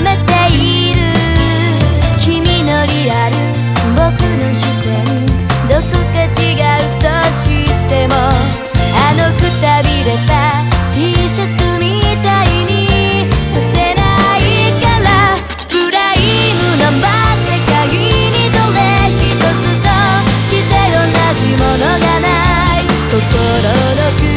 めている君のリアル僕の視線どこか違うとしてもあのくたびれた T シャツみたいにさせないからブライムナンバー世界にどれ一つとして同じものがない心の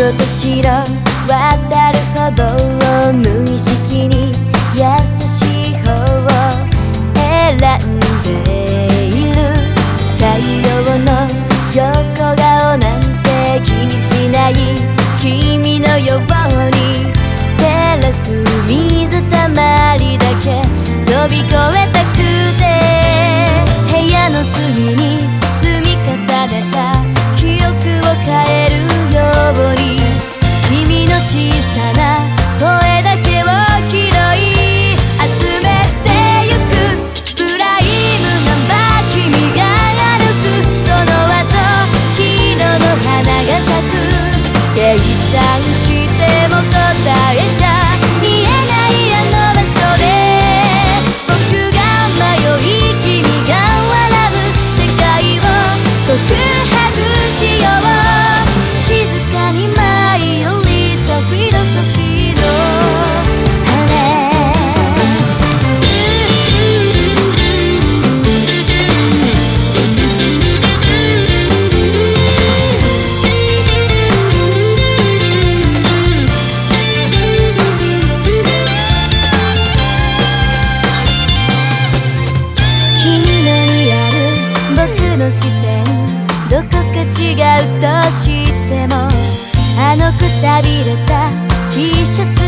白と白渡る歩道を無意識に優しい方を選んでいる太陽の横顔なんて気にしない。君のように照らす水たまりだけ。飛び越え T シャツ